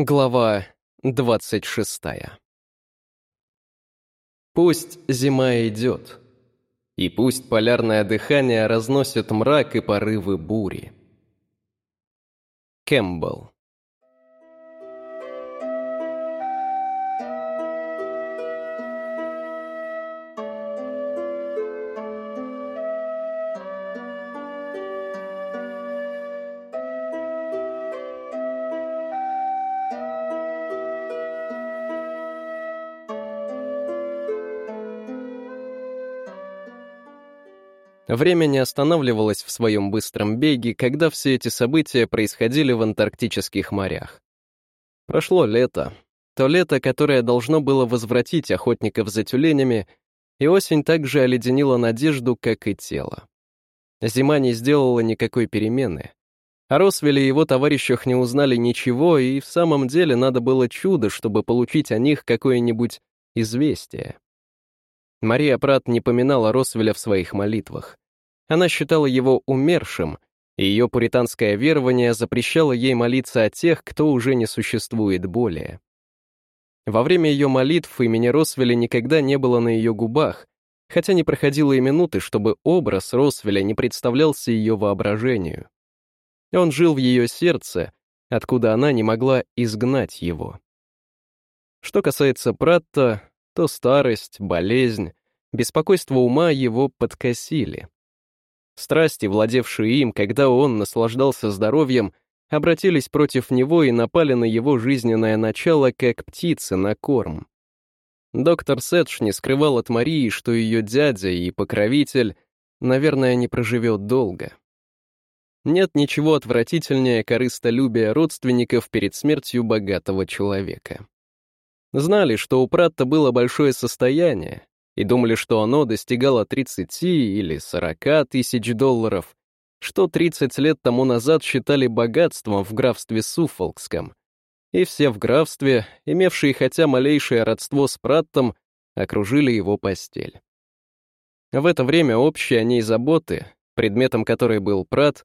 Глава 26 Пусть зима идет, и пусть полярное дыхание разносит мрак и порывы бури. Кэмпбелл Время не останавливалось в своем быстром беге, когда все эти события происходили в антарктических морях. Прошло лето. То лето, которое должно было возвратить охотников за тюленями, и осень также оледенила надежду, как и тело. Зима не сделала никакой перемены. О Росвеле и его товарищах не узнали ничего, и в самом деле надо было чудо, чтобы получить о них какое-нибудь известие. Мария Прат не поминала Росвеля в своих молитвах. Она считала его умершим, и ее пуританское верование запрещало ей молиться о тех, кто уже не существует более. Во время ее молитв имени Росвеля никогда не было на ее губах, хотя не проходило и минуты, чтобы образ Росвеля не представлялся ее воображению. Он жил в ее сердце, откуда она не могла изгнать его. Что касается Пратта, то старость, болезнь, беспокойство ума его подкосили. Страсти, владевшие им, когда он наслаждался здоровьем, обратились против него и напали на его жизненное начало, как птицы на корм. Доктор Сетч не скрывал от Марии, что ее дядя и покровитель, наверное, не проживет долго. Нет ничего отвратительнее корыстолюбия родственников перед смертью богатого человека. Знали, что у Пратта было большое состояние, и думали, что оно достигало 30 или 40 тысяч долларов, что 30 лет тому назад считали богатством в графстве Суффолкском. И все в графстве, имевшие хотя малейшее родство с Праттом, окружили его постель. В это время общие о ней заботы, предметом которой был Прат,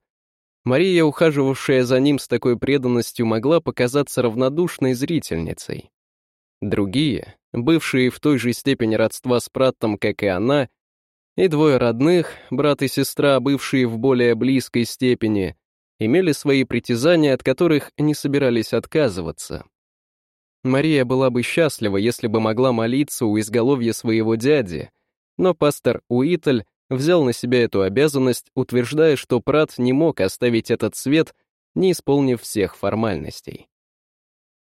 Мария, ухаживавшая за ним с такой преданностью, могла показаться равнодушной зрительницей. Другие, бывшие в той же степени родства с Праттом, как и она, и двое родных, брат и сестра, бывшие в более близкой степени, имели свои притязания, от которых не собирались отказываться. Мария была бы счастлива, если бы могла молиться у изголовья своего дяди, но пастор Уитль взял на себя эту обязанность, утверждая, что Прат не мог оставить этот свет, не исполнив всех формальностей.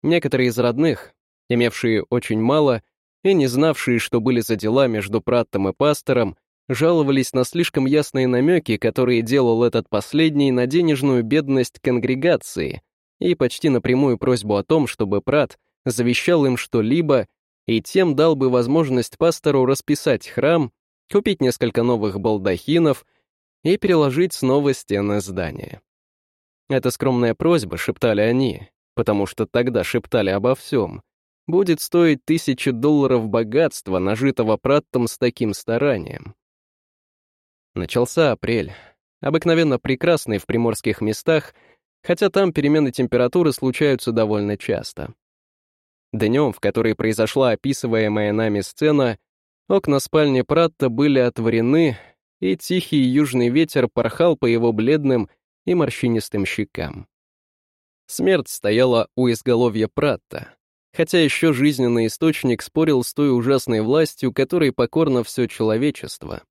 Некоторые из родных, имевшие очень мало и не знавшие, что были за дела между Праттом и пастором, жаловались на слишком ясные намеки, которые делал этот последний на денежную бедность конгрегации и почти напрямую просьбу о том, чтобы Прат завещал им что-либо и тем дал бы возможность пастору расписать храм, купить несколько новых балдахинов и переложить снова стены здания. Эта скромная просьба, шептали они, потому что тогда шептали обо всем, будет стоить тысячи долларов богатства, нажитого Праттом с таким старанием. Начался апрель, обыкновенно прекрасный в приморских местах, хотя там перемены температуры случаются довольно часто. Днем, в который произошла описываемая нами сцена, окна спальни Пратта были отворены, и тихий южный ветер порхал по его бледным и морщинистым щекам. Смерть стояла у изголовья Пратта, хотя еще жизненный источник спорил с той ужасной властью, которой покорно все человечество.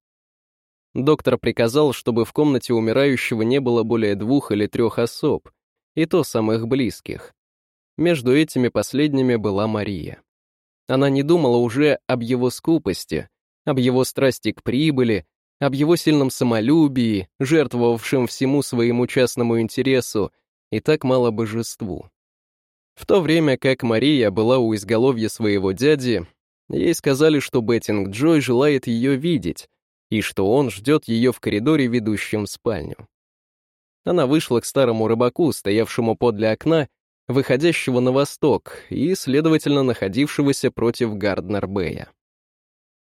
Доктор приказал, чтобы в комнате умирающего не было более двух или трех особ, и то самых близких. Между этими последними была Мария. Она не думала уже об его скупости, об его страсти к прибыли, об его сильном самолюбии, жертвовавшем всему своему частному интересу и так мало божеству. В то время как Мария была у изголовья своего дяди, ей сказали, что Беттинг Джой желает ее видеть, и что он ждет ее в коридоре, ведущем в спальню. Она вышла к старому рыбаку, стоявшему подле окна, выходящего на восток и, следовательно, находившегося против Гарднер-Бэя.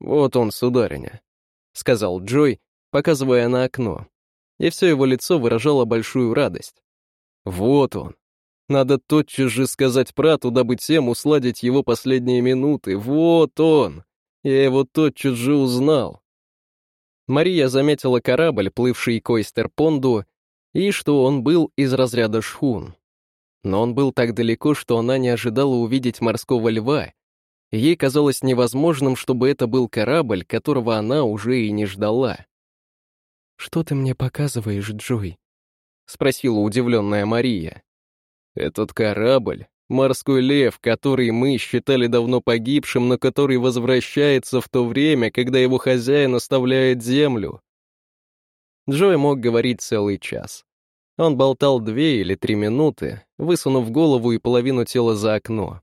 «Вот он, сударыня», — сказал Джой, показывая на окно, и все его лицо выражало большую радость. «Вот он, Надо тотчас же сказать Прату, дабы тем усладить его последние минуты. Вот он! Я его тотчас же узнал. Мария заметила корабль, плывший к Ойстерпонду, и что он был из разряда шхун. Но он был так далеко, что она не ожидала увидеть морского льва. Ей казалось невозможным, чтобы это был корабль, которого она уже и не ждала. «Что ты мне показываешь, Джой?» — спросила удивленная Мария. Этот корабль — морской лев, который мы считали давно погибшим, но который возвращается в то время, когда его хозяин оставляет землю. Джой мог говорить целый час. Он болтал две или три минуты, высунув голову и половину тела за окно.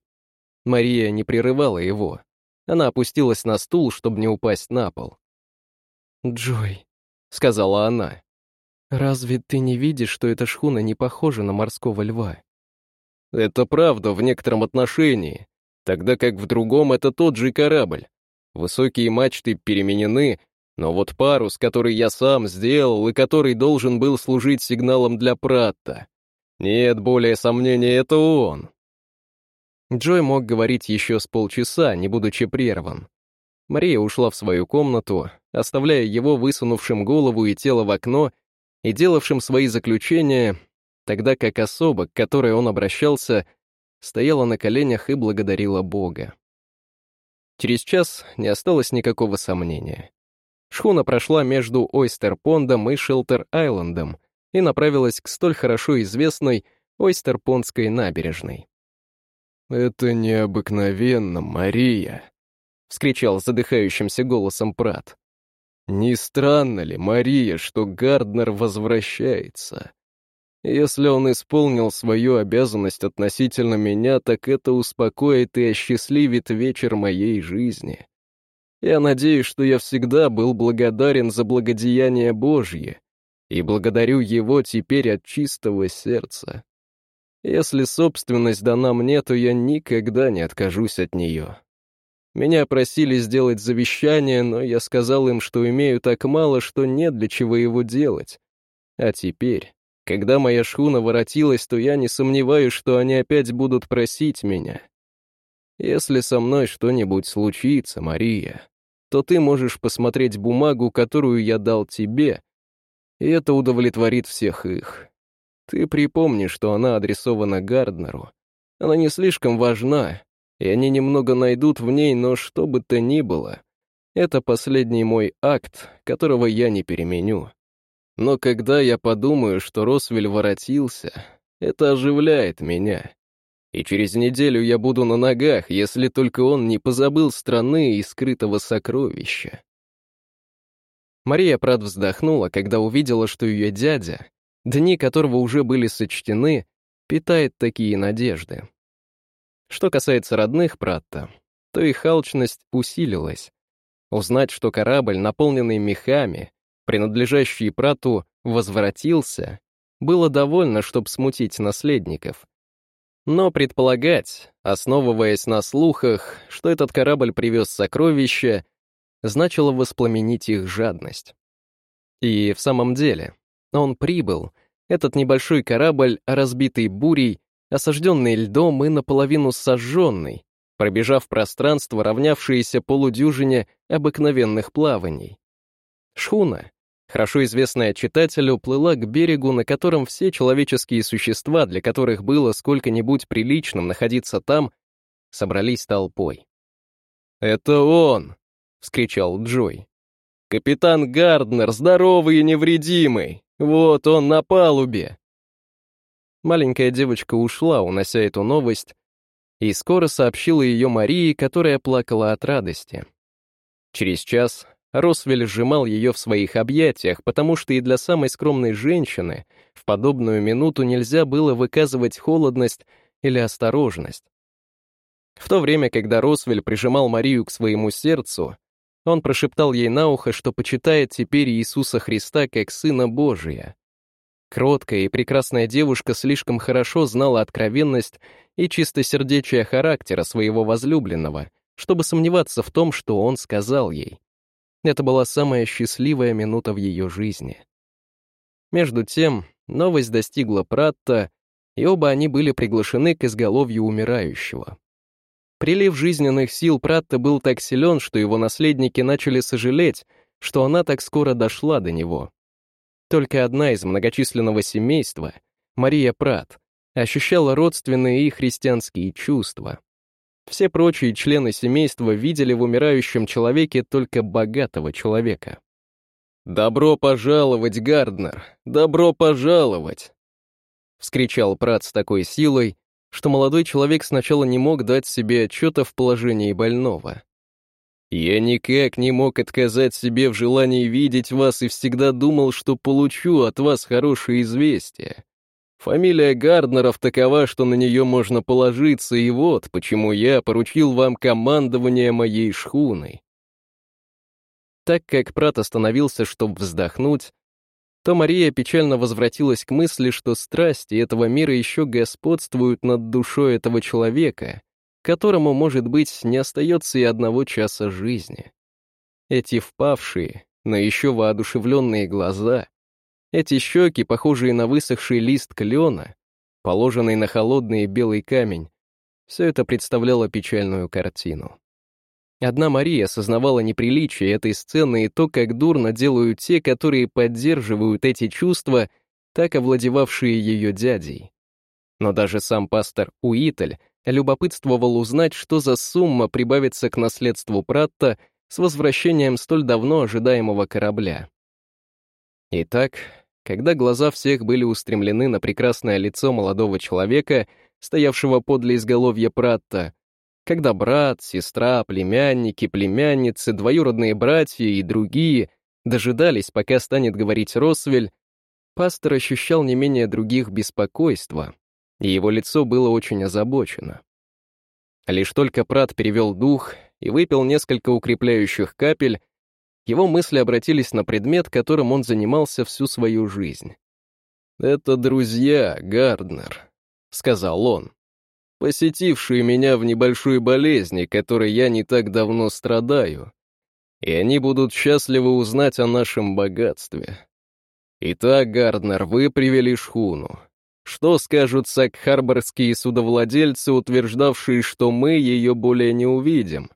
Мария не прерывала его. Она опустилась на стул, чтобы не упасть на пол. «Джой», — сказала она, — «разве ты не видишь, что эта шхуна не похожа на морского льва?» Это правда в некотором отношении, тогда как в другом это тот же корабль. Высокие мачты переменены, но вот парус, который я сам сделал и который должен был служить сигналом для Пратта. Нет более сомнений, это он. Джой мог говорить еще с полчаса, не будучи прерван. Мария ушла в свою комнату, оставляя его высунувшим голову и тело в окно и делавшим свои заключения, тогда как особа, к которой он обращался, стояла на коленях и благодарила Бога. Через час не осталось никакого сомнения. Шхуна прошла между Ойстерпондом и Шелтер-Айлендом и направилась к столь хорошо известной Ойстерпондской набережной. «Это необыкновенно, Мария!» — вскричал задыхающимся голосом Прат. «Не странно ли, Мария, что Гарднер возвращается? Если он исполнил свою обязанность относительно меня, так это успокоит и осчастливит вечер моей жизни. Я надеюсь, что я всегда был благодарен за благодеяние Божье и благодарю Его теперь от чистого сердца. Если собственность дана мне, то я никогда не откажусь от нее. Меня просили сделать завещание, но я сказал им, что имею так мало, что нет для чего его делать. А теперь когда моя шхуна воротилась, то я не сомневаюсь, что они опять будут просить меня. Если со мной что-нибудь случится, Мария, то ты можешь посмотреть бумагу, которую я дал тебе, и это удовлетворит всех их. Ты припомни, что она адресована Гарднеру. Она не слишком важна, и они немного найдут в ней, но что бы то ни было, это последний мой акт, которого я не переменю. Но когда я подумаю, что Росвель воротился, это оживляет меня. И через неделю я буду на ногах, если только он не позабыл страны и скрытого сокровища. Мария Прат вздохнула, когда увидела, что ее дядя, дни которого уже были сочтены, питает такие надежды. Что касается родных Пратта, то их алчность усилилась. Узнать, что корабль, наполненный мехами, принадлежащий Прату, возвратился, было довольно, чтобы смутить наследников. Но предполагать, основываясь на слухах, что этот корабль привез сокровища, значило воспламенить их жадность. И в самом деле, он прибыл, этот небольшой корабль, разбитый бурей, осажденный льдом и наполовину сожженный, пробежав пространство, равнявшееся полудюжине обыкновенных плаваний. Шхуна, хорошо известная читателю, плыла к берегу, на котором все человеческие существа, для которых было сколько-нибудь приличным находиться там, собрались толпой. «Это он!» — вскричал Джой. «Капитан Гарднер, здоровый и невредимый! Вот он на палубе!» Маленькая девочка ушла, унося эту новость, и скоро сообщила ее Марии, которая плакала от радости. Через час Росвель сжимал ее в своих объятиях, потому что и для самой скромной женщины в подобную минуту нельзя было выказывать холодность или осторожность. В то время, когда Росвель прижимал Марию к своему сердцу, он прошептал ей на ухо, что почитает теперь Иисуса Христа как Сына Божия. Кроткая и прекрасная девушка слишком хорошо знала откровенность и чистосердечие характера своего возлюбленного, чтобы сомневаться в том, что он сказал ей. Это была самая счастливая минута в ее жизни. Между тем, новость достигла Пратта, и оба они были приглашены к изголовью умирающего. Прилив жизненных сил Пратта был так силен, что его наследники начали сожалеть, что она так скоро дошла до него. Только одна из многочисленного семейства, Мария Прат, ощущала родственные и христианские чувства. Все прочие члены семейства видели в умирающем человеке только богатого человека. «Добро пожаловать, Гарднер! Добро пожаловать!» — вскричал Прат с такой силой, что молодой человек сначала не мог дать себе отчета в положении больного. «Я никак не мог отказать себе в желании видеть вас и всегда думал, что получу от вас хорошее известие. Фамилия Гарднеров такова, что на нее можно положиться, и вот почему я поручил вам командование моей шхуной». Так как Прат остановился, чтобы вздохнуть, то Мария печально возвратилась к мысли, что страсти этого мира еще господствуют над душой этого человека, которому, может быть, не остается и одного часа жизни. Эти впавшие, но еще воодушевленные глаза, эти щеки, похожие на высохший лист клена, положенный на холодный белый камень, все это представляло печальную картину. Одна Мария осознавала неприличие этой сцены и то, как дурно делают те, которые поддерживают эти чувства, так овладевавшие ее дядей. Но даже сам пастор Уитель любопытствовал узнать, что за сумма прибавится к наследству Пратта с возвращением столь давно ожидаемого корабля. Итак, когда глаза всех были устремлены на прекрасное лицо молодого человека, стоявшего подле изголовья Пратта, когда брат, сестра, племянники, племянницы, двоюродные братья и другие дожидались, пока станет говорить Росвель, пастор ощущал не менее других беспокойства, и его лицо было очень озабочено. Лишь только Прат перевел дух и выпил несколько укрепляющих капель, его мысли обратились на предмет, которым он занимался всю свою жизнь. «Это друзья, Гарднер», — сказал он посетившие меня в небольшой болезни, которой я не так давно страдаю, и они будут счастливы узнать о нашем богатстве. Итак, Гарднер, вы привели шхуну. Что скажут сакхарборские судовладельцы, утверждавшие, что мы ее более не увидим?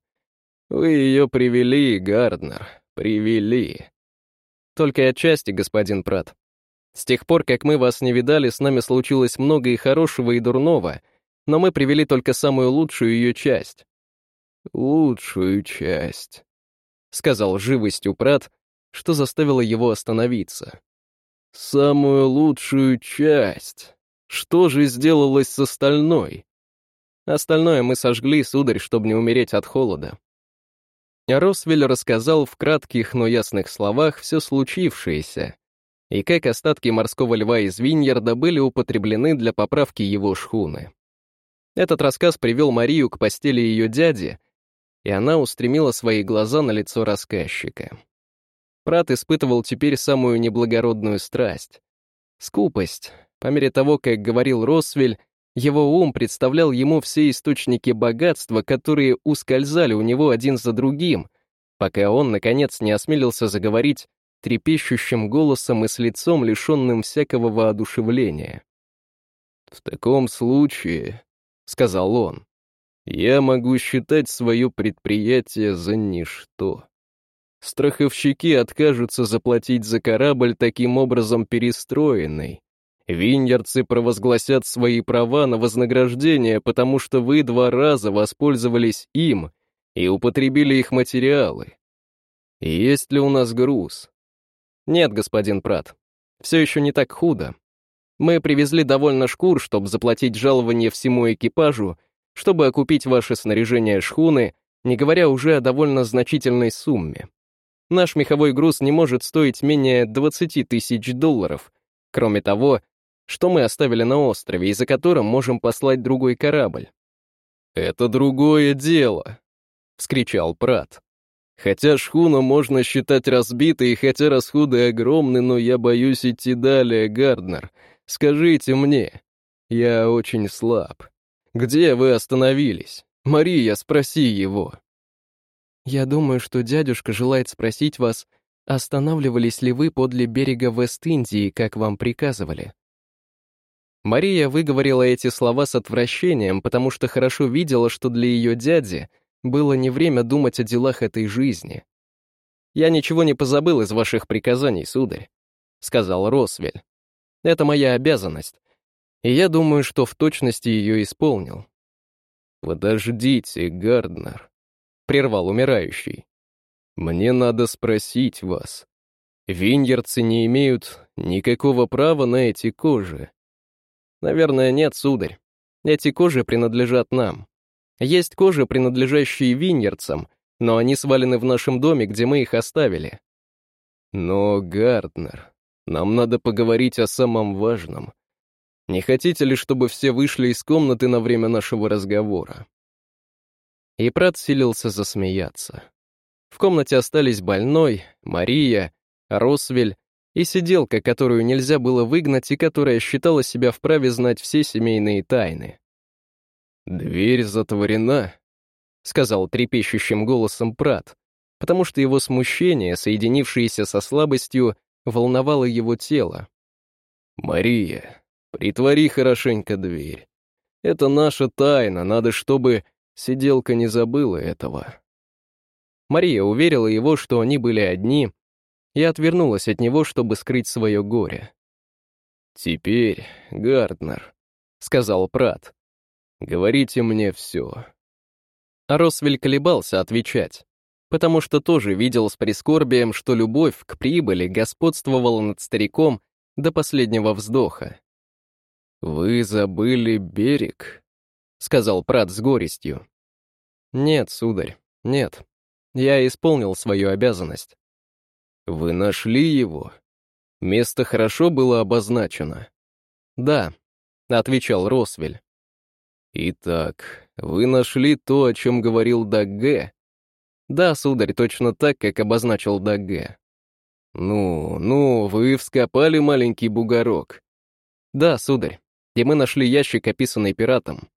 Вы ее привели, Гарднер, привели. Только отчасти, господин Прат. С тех пор, как мы вас не видали, с нами случилось много и хорошего, и дурного — но мы привели только самую лучшую ее часть». «Лучшую часть», — сказал живостью Прат, что заставило его остановиться. «Самую лучшую часть. Что же сделалось с остальной?» «Остальное мы сожгли, сударь, чтобы не умереть от холода». Росвель рассказал в кратких, но ясных словах все случившееся, и как остатки морского льва из Виньерда были употреблены для поправки его шхуны. Этот рассказ привел Марию к постели ее дяди, и она устремила свои глаза на лицо рассказчика. Прат испытывал теперь самую неблагородную страсть. Скупость. По мере того, как говорил Росвель, его ум представлял ему все источники богатства, которые ускользали у него один за другим, пока он, наконец, не осмелился заговорить трепещущим голосом и с лицом, лишенным всякого воодушевления. «В таком случае», — сказал он. «Я могу считать свое предприятие за ничто. Страховщики откажутся заплатить за корабль таким образом перестроенный. Виньерцы провозгласят свои права на вознаграждение, потому что вы два раза воспользовались им и употребили их материалы. Есть ли у нас груз? Нет, господин Прат, все еще не так худо. Мы привезли довольно шкур, чтобы заплатить жалование всему экипажу, чтобы окупить ваше снаряжение шхуны, не говоря уже о довольно значительной сумме. Наш меховой груз не может стоить менее 20 тысяч долларов, кроме того, что мы оставили на острове и за которым можем послать другой корабль. «Это другое дело», — вскричал Прат. «Хотя шхуну можно считать разбитой, и хотя расходы огромны, но я боюсь идти далее, Гарднер. Скажите мне, я очень слаб. Где вы остановились? Мария, спроси его. Я думаю, что дядюшка желает спросить вас, останавливались ли вы подле берега Вест-Индии, как вам приказывали. Мария выговорила эти слова с отвращением, потому что хорошо видела, что для ее дяди было не время думать о делах этой жизни. «Я ничего не позабыл из ваших приказаний, сударь», — сказал Росвель. «Это моя обязанность, и я думаю, что в точности ее исполнил». «Подождите, Гарднер», — прервал умирающий. «Мне надо спросить вас. Виньерцы не имеют никакого права на эти кожи?» «Наверное, нет, сударь. Эти кожи принадлежат нам. Есть кожи, принадлежащие виньерцам, но они свалены в нашем доме, где мы их оставили». «Но, Гарднер, нам надо поговорить о самом важном. Не хотите ли, чтобы все вышли из комнаты на время нашего разговора?» И Прат силился засмеяться. В комнате остались больной, Мария, Росвель и сиделка, которую нельзя было выгнать и которая считала себя вправе знать все семейные тайны. «Дверь затворена», — сказал трепещущим голосом Прат, потому что его смущение, соединившееся со слабостью, волновало его тело. «Мария, притвори хорошенько дверь. Это наша тайна, надо, чтобы сиделка не забыла этого». Мария уверила его, что они были одни, и отвернулась от него, чтобы скрыть свое горе. «Теперь, Гарднер», — сказал Прат, — «говорите мне все». А Росвель колебался отвечать, потому что тоже видел с прискорбием, что любовь к прибыли господствовала над стариком до последнего вздоха. «Вы забыли берег?» — сказал Прат с горестью. «Нет, сударь, нет. Я исполнил свою обязанность». «Вы нашли его? Место хорошо было обозначено?» «Да», — отвечал Росвель. «Итак, вы нашли то, о чем говорил Дагге?» «Да, сударь, точно так, как обозначил Дагге». «Ну, ну, вы вскопали маленький бугорок». «Да, сударь, и мы нашли ящик, описанный пиратом».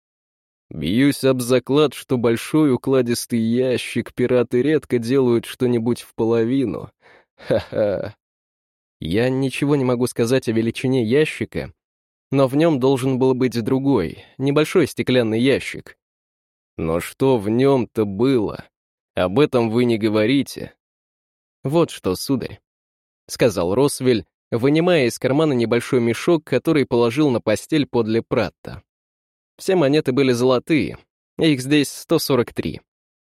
Бьюсь об заклад, что большой укладистый ящик пираты редко делают что-нибудь в половину. Ха-ха. Я ничего не могу сказать о величине ящика, но в нем должен был быть другой, небольшой стеклянный ящик. Но что в нем-то было? Об этом вы не говорите. Вот что, сударь, — сказал Росвель, вынимая из кармана небольшой мешок, который положил на постель подле Пратта. Все монеты были золотые, их здесь 143.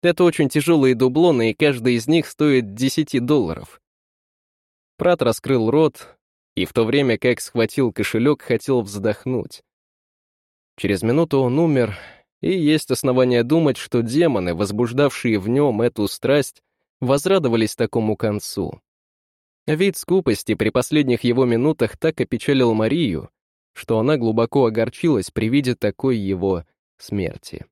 Это очень тяжелые дублоны, и каждый из них стоит 10 долларов. Прат раскрыл рот, и в то время как схватил кошелек, хотел вздохнуть. Через минуту он умер, и есть основания думать, что демоны, возбуждавшие в нем эту страсть, возрадовались такому концу. Вид скупости при последних его минутах так опечалил Марию, что она глубоко огорчилась при виде такой его смерти.